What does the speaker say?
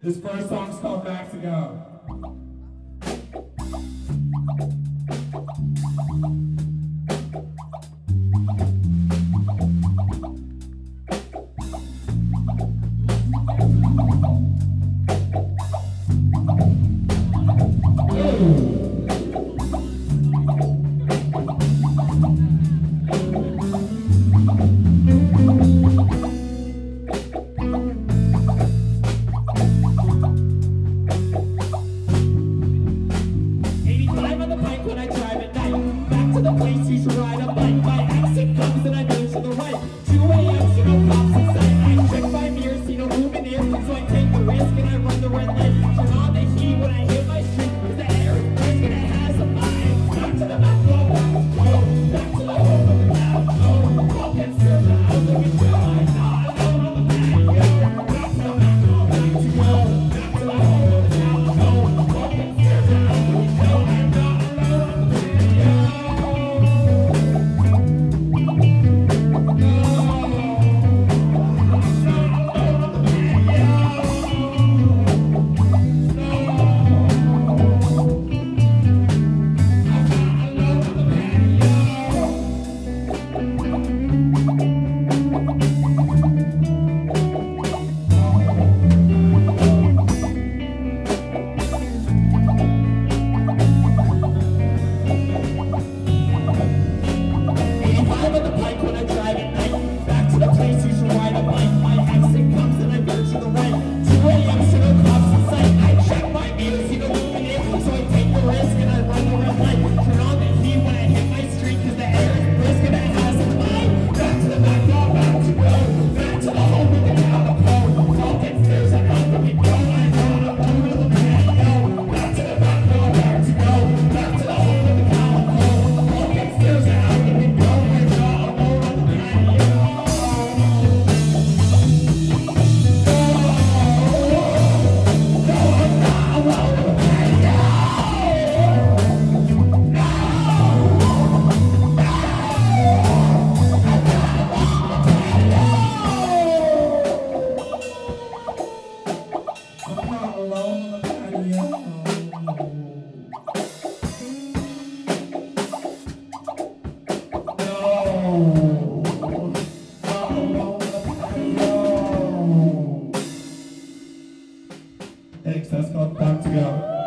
This first song's called Back to Go. Thanks, that's not time to go.